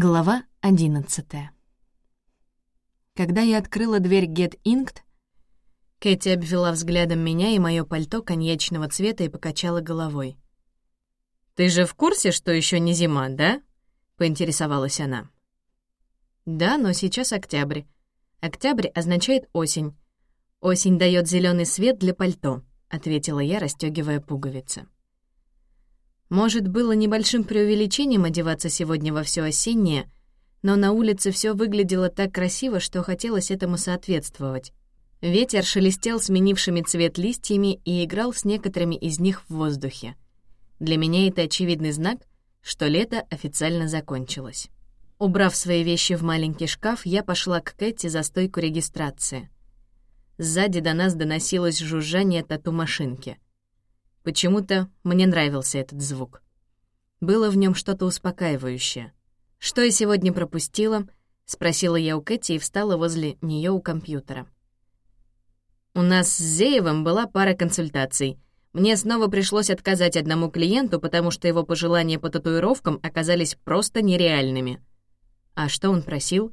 Глава одиннадцатая. Когда я открыла дверь Get Inked, Кэти обвела взглядом меня и моё пальто коньячного цвета и покачала головой. «Ты же в курсе, что ещё не зима, да?» — поинтересовалась она. «Да, но сейчас октябрь. Октябрь означает осень. Осень даёт зелёный свет для пальто», — ответила я, расстёгивая пуговицы. Может, было небольшим преувеличением одеваться сегодня во все осеннее, но на улице все выглядело так красиво, что хотелось этому соответствовать. Ветер шелестел сменившими цвет листьями и играл с некоторыми из них в воздухе. Для меня это очевидный знак, что лето официально закончилось. Убрав свои вещи в маленький шкаф, я пошла к Кэти за стойку регистрации. Сзади до нас доносилось жужжание тату-машинки — Почему-то мне нравился этот звук. Было в нем что-то успокаивающее. «Что я сегодня пропустила?» — спросила я у Кэти и встала возле нее у компьютера. «У нас с Зеевым была пара консультаций. Мне снова пришлось отказать одному клиенту, потому что его пожелания по татуировкам оказались просто нереальными». «А что он просил?»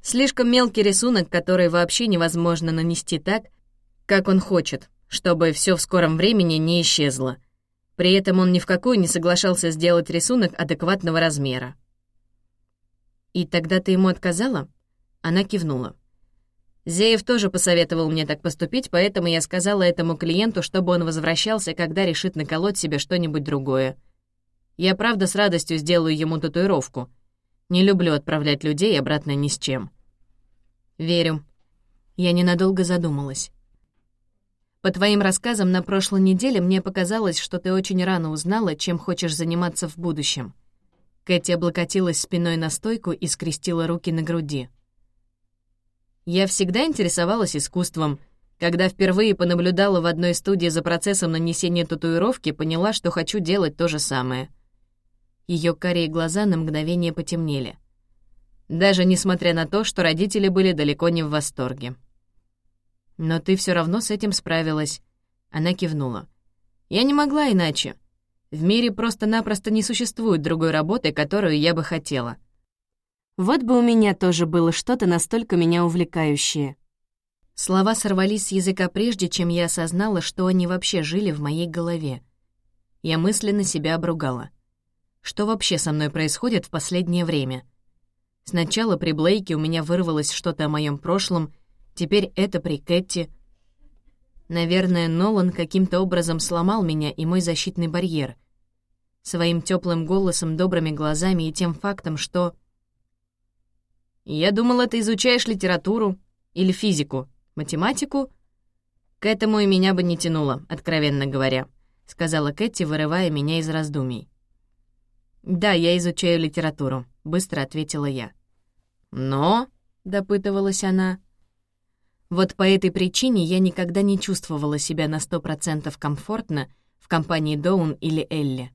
«Слишком мелкий рисунок, который вообще невозможно нанести так, как он хочет, чтобы все в скором времени не исчезло. При этом он ни в какую не соглашался сделать рисунок адекватного размера. «И тогда ты ему отказала?» Она кивнула. Зеев тоже посоветовал мне так поступить, поэтому я сказала этому клиенту, чтобы он возвращался, когда решит наколоть себе что-нибудь другое. Я правда с радостью сделаю ему татуировку. Не люблю отправлять людей обратно ни с чем. Верю. Я ненадолго задумалась. По твоим рассказам на прошлой неделе мне показалось, что ты очень рано узнала, чем хочешь заниматься в будущем». Кэти облокотилась спиной на стойку и скрестила руки на груди. «Я всегда интересовалась искусством. Когда впервые понаблюдала в одной студии за процессом нанесения татуировки, поняла, что хочу делать то же самое». Ее карие глаза на мгновение потемнели. Даже несмотря на то, что родители были далеко не в восторге. «Но ты все равно с этим справилась». Она кивнула. «Я не могла иначе. В мире просто-напросто не существует другой работы, которую я бы хотела. Вот бы у меня тоже было что-то настолько меня увлекающее». Слова сорвались с языка прежде, чем я осознала, что они вообще жили в моей голове. Я мысленно себя обругала. Что вообще со мной происходит в последнее время? Сначала при Блейке у меня вырвалось что-то о моем прошлом — Теперь это при Кэти. Наверное, Нолан каким-то образом сломал меня и мой защитный барьер. Своим теплым голосом, добрыми глазами и тем фактом, что... «Я думала, ты изучаешь литературу или физику, математику?» «К этому и меня бы не тянуло, откровенно говоря», — сказала Кэти, вырывая меня из раздумий. «Да, я изучаю литературу», — быстро ответила я. «Но», — допытывалась она, вот по этой причине я никогда не чувствовала себя на сто процентов комфортно в компании Доун или Элли.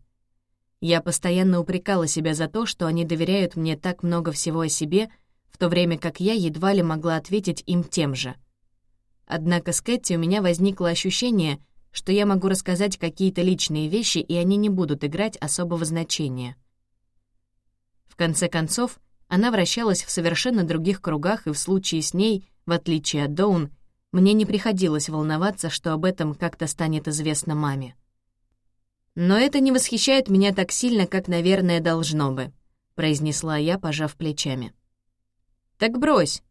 Я постоянно упрекала себя за то, что они доверяют мне так много всего о себе, в то время как я едва ли могла ответить им тем же. Однако с Кэти у меня возникло ощущение, что я могу рассказать какие-то личные вещи, и они не будут играть особого значения. В конце концов, она вращалась в совершенно других кругах, и в случае с ней в отличие от Доун, мне не приходилось волноваться, что об этом как-то станет известно маме. «Но это не восхищает меня так сильно, как, наверное, должно бы», — произнесла я, пожав плечами. «Так брось!»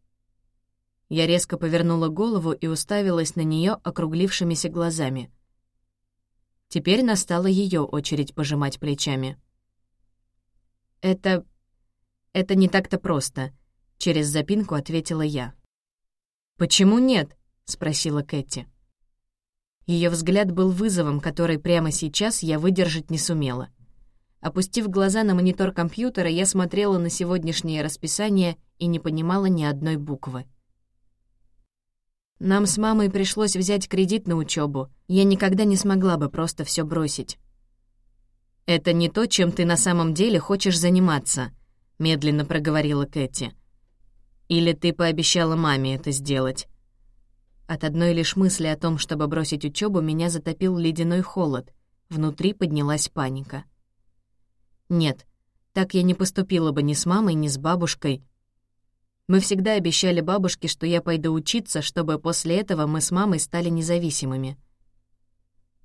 Я резко повернула голову и уставилась на нее округлившимися глазами. Теперь настала ее очередь пожимать плечами. «Это... это не так-то просто», — через запинку ответила я. «Почему нет?» — спросила Кэти. Ее взгляд был вызовом, который прямо сейчас я выдержать не сумела. Опустив глаза на монитор компьютера, я смотрела на сегодняшнее расписание и не понимала ни одной буквы. Нам с мамой пришлось взять кредит на учебу. Я никогда не смогла бы просто все бросить. «Это не то, чем ты на самом деле хочешь заниматься», — медленно проговорила Кэти. Или ты пообещала маме это сделать?» От одной лишь мысли о том, чтобы бросить учебу, меня затопил ледяной холод. Внутри поднялась паника. «Нет, Так я не поступила бы ни с мамой, ни с бабушкой. Мы всегда обещали бабушке, что я пойду учиться, чтобы после этого мы с мамой стали независимыми.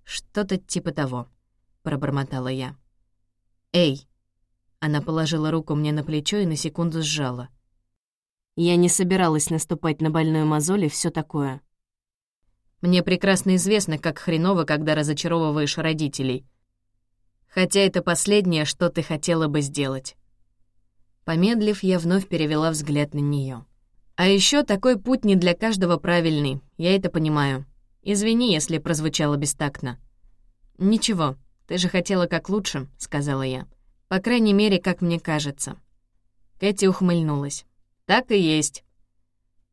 «Что-то типа того», — пробормотала я. «Эй!» Она положила руку мне на плечо и на секунду сжала. Я не собиралась наступать на больную мозоль и всё такое. Мне прекрасно известно, как хреново, когда разочаровываешь родителей. Хотя это последнее, что ты хотела бы сделать. Помедлив, я вновь перевела взгляд на неё. А ещё такой путь не для каждого правильный, я это понимаю. Извини, если прозвучало бестактно. «Ничего, ты же хотела как лучше», — сказала я. «По крайней мере, как мне кажется». Кэти ухмыльнулась. «Так и есть».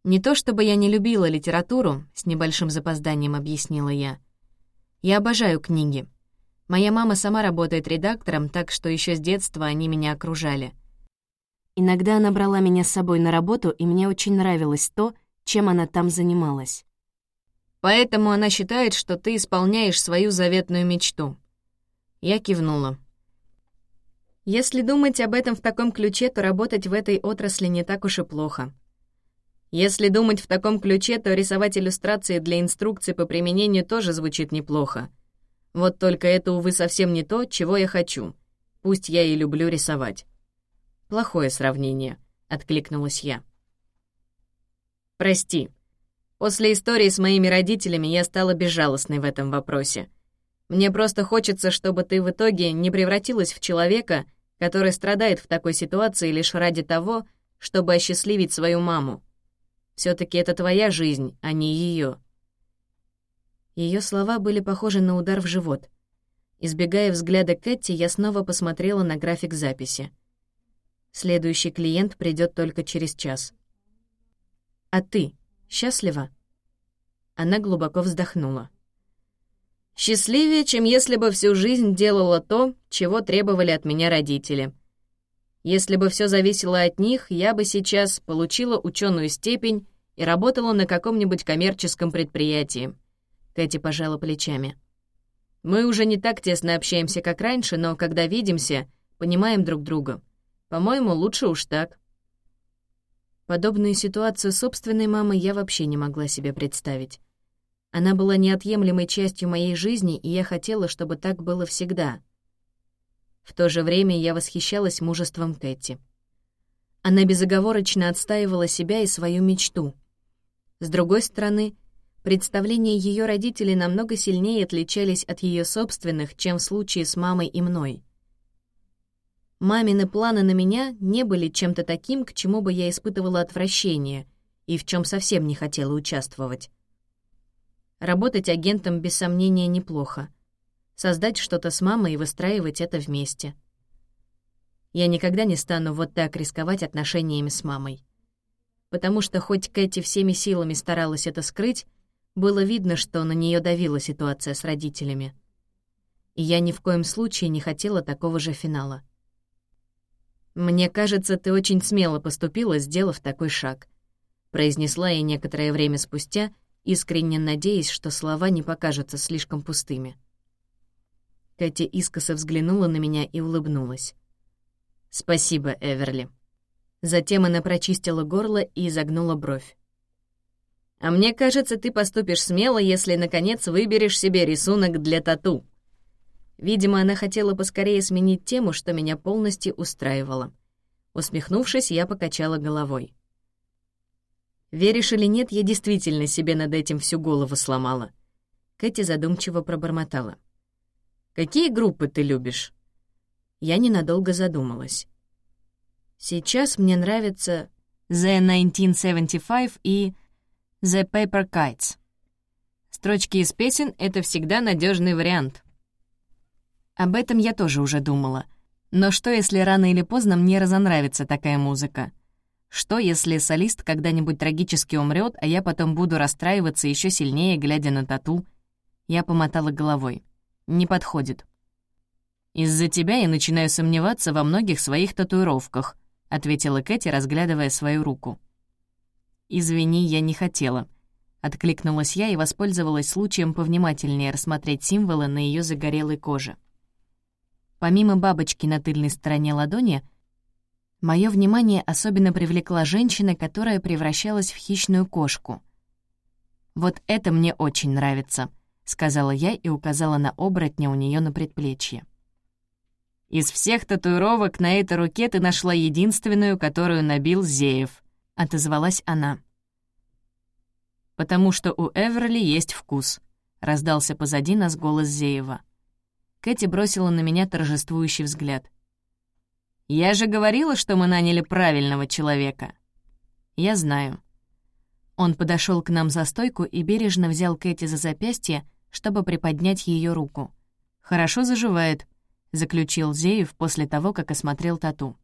«Не то чтобы я не любила литературу», — с небольшим запозданием объяснила я. «Я обожаю книги. Моя мама сама работает редактором, так что еще с детства они меня окружали. Иногда она брала меня с собой на работу, и мне очень нравилось то, чем она там занималась. Поэтому она считает, что ты исполняешь свою заветную мечту. Я кивнула. Если думать об этом в таком ключе, то работать в этой отрасли не так уж и плохо. Если думать в таком ключе, то рисовать иллюстрации для инструкций по применению тоже звучит неплохо. Вот только это, увы, совсем не то, чего я хочу. Пусть я и люблю рисовать. Плохое сравнение, — откликнулась я. Прости, После истории с моими родителями я стала безжалостной в этом вопросе. Мне просто хочется, чтобы ты в итоге не превратилась в человека, который страдает в такой ситуации лишь ради того, чтобы осчастливить свою маму. все таки это твоя жизнь, а не ее. Ее слова были похожи на удар в живот. Избегая взгляда Кэти, я снова посмотрела на график записи. Следующий клиент придет только через час. «А ты?» Счастлива?» Она глубоко вздохнула. «Счастливее, чем если бы всю жизнь делала то, чего требовали от меня родители. Если бы все зависело от них, я бы сейчас получила ученую степень и работала на каком-нибудь коммерческом предприятии». Кэти пожала плечами. «Мы уже не так тесно общаемся, как раньше, но когда видимся, понимаем друг друга. По-моему, лучше уж так». Подобную ситуацию собственной мамы я вообще не могла себе представить. Она была неотъемлемой частью моей жизни, и я хотела, чтобы так было всегда. В то же время я восхищалась мужеством Кэти. Она безоговорочно отстаивала себя и свою мечту. С другой стороны, представления ее родителей намного сильнее отличались от ее собственных, чем в случае с мамой и мной — Мамины планы на меня не были чем-то таким, к чему бы я испытывала отвращение и в чем совсем не хотела участвовать. Работать агентом без сомнения неплохо. Создать что-то с мамой и выстраивать это вместе. Я никогда не стану вот так рисковать отношениями с мамой. Потому что хоть Кэти всеми силами старалась это скрыть, было видно, что на нее давила ситуация с родителями. И я ни в коем случае не хотела такого же финала. «Мне кажется, ты очень смело поступила, сделав такой шаг», — произнесла я некоторое время спустя, искренне надеясь, что слова не покажутся слишком пустыми. Катя искоса взглянула на меня и улыбнулась. «Спасибо, Эверли». Затем она прочистила горло и изогнула бровь. «А мне кажется, ты поступишь смело, если, наконец, выберешь себе рисунок для тату», Видимо, она хотела поскорее сменить тему, что меня полностью устраивало. Усмехнувшись, я покачала головой. «Веришь или нет, я действительно себе над этим всю голову сломала». Кэти задумчиво пробормотала. «Какие группы ты любишь?» Я ненадолго задумалась. Сейчас мне нравятся The 1975 и The Paper Kites. Строчки из песен — это всегда надежный вариант. Об этом я тоже уже думала. Но что, если рано или поздно мне разонравится такая музыка? Что, если солист когда-нибудь трагически умрет, а я потом буду расстраиваться еще сильнее, глядя на тату? Я помотала головой. Не подходит. «Из-за тебя я начинаю сомневаться во многих своих татуировках», — ответила Кэти, разглядывая свою руку. «Извини, я не хотела», — откликнулась я и воспользовалась случаем повнимательнее рассмотреть символы на ее загорелой коже. Помимо бабочки на тыльной стороне ладони, мое внимание особенно привлекла женщина, которая превращалась в хищную кошку. «Вот это мне очень нравится», — сказала я и указала на оборотня у нее на предплечье. «Из всех татуировок на этой руке ты нашла единственную, которую набил Зеев», — отозвалась она. «Потому что у Эверли есть вкус», — раздался позади нас голос Зеева. Кэти бросила на меня торжествующий взгляд. «Я же говорила, что мы наняли правильного человека». «Я знаю». Он подошел к нам за стойку и бережно взял Кэти за запястье, чтобы приподнять ее руку. «Хорошо заживает», — заключил Зеев после того, как осмотрел тату.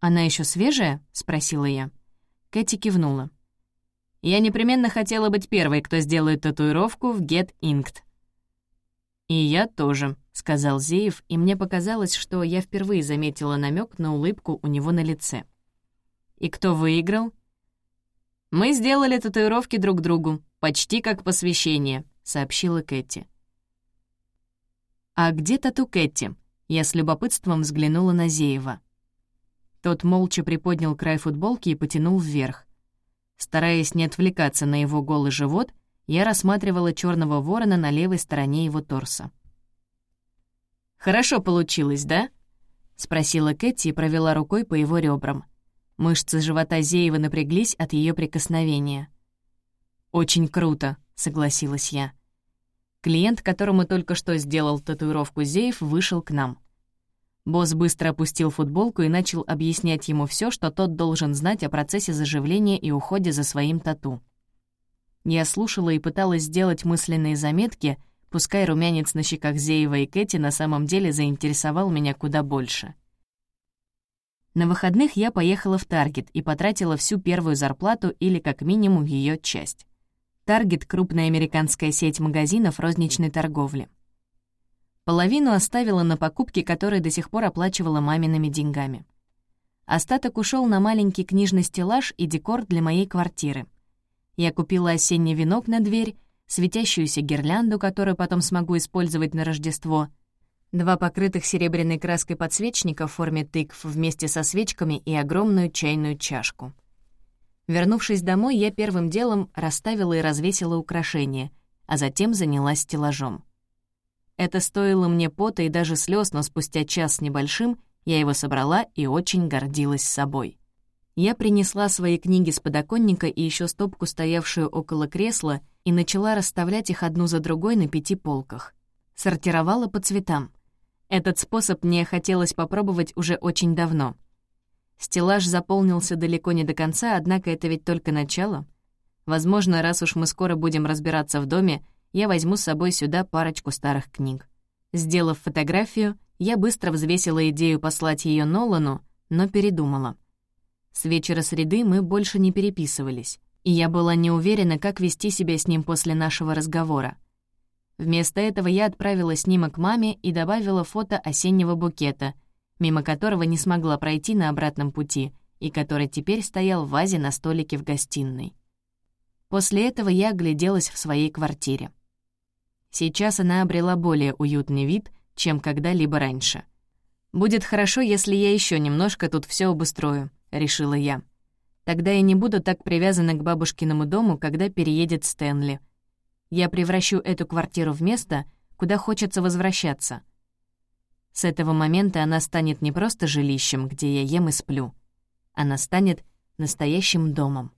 «Она еще свежая?» — спросила я. Кэти кивнула. «Я непременно хотела быть первой, кто сделает татуировку в Get Inked. «И я тоже», — сказал Зеев, и мне показалось, что я впервые заметила намек на улыбку у него на лице. «И кто выиграл?» «Мы сделали татуировки друг другу, почти как посвящение», — сообщила Кэти. «А где тату Кэти?» Я с любопытством взглянула на Зеева. Тот молча приподнял край футболки и потянул вверх. Стараясь не отвлекаться на его голый живот, я рассматривала черного ворона на левой стороне его торса. «Хорошо получилось, да?» — спросила Кэти и провела рукой по его ребрам. Мышцы живота Зеева напряглись от ее прикосновения. «Очень круто», — согласилась я. Клиент, которому только что сделал татуировку Зеев, вышел к нам. Босс быстро опустил футболку и начал объяснять ему все, что тот должен знать о процессе заживления и уходе за своим тату. Я слушала и пыталась сделать мысленные заметки, пускай румянец на щеках Зеева и Кэти на самом деле заинтересовал меня куда больше. На выходных я поехала в Таргет и потратила всю первую зарплату или как минимум ее часть. Таргет — крупная американская сеть магазинов розничной торговли. Половину оставила на покупки, которые до сих пор оплачивала мамиными деньгами. Остаток ушел на маленький книжный стеллаж и декор для моей квартиры — я купила осенний венок на дверь, светящуюся гирлянду, которую потом смогу использовать на Рождество, два покрытых серебряной краской подсвечника в форме тыкв вместе со свечками и огромную чайную чашку. Вернувшись домой, я первым делом расставила и развесила украшения, а затем занялась стеллажом. Это стоило мне пота и даже слез, но спустя час с небольшим я его собрала и очень гордилась собой. Я принесла свои книги с подоконника и еще стопку, стоявшую около кресла, и начала расставлять их одну за другой на пяти полках. Сортировала по цветам. Этот способ мне хотелось попробовать уже очень давно. Стеллаж заполнился далеко не до конца, однако это ведь только начало. Возможно, раз уж мы скоро будем разбираться в доме, я возьму с собой сюда парочку старых книг. Сделав фотографию, я быстро взвесила идею послать ее Нолану, но передумала — с вечера среды мы больше не переписывались, и я была не уверена, как вести себя с ним после нашего разговора. Вместо этого я отправила снимок маме и добавила фото осеннего букета, мимо которого не смогла пройти на обратном пути и который теперь стоял в вазе на столике в гостиной. После этого я огляделась в своей квартире. Сейчас она обрела более уютный вид, чем когда-либо раньше. Будет хорошо, если я еще немножко тут все обустрою, — решила я. «Тогда я не буду так привязана к бабушкиному дому, когда переедет Стэнли. Я превращу эту квартиру в место, куда хочется возвращаться. С этого момента она станет не просто жилищем, где я ем и сплю. Она станет настоящим домом.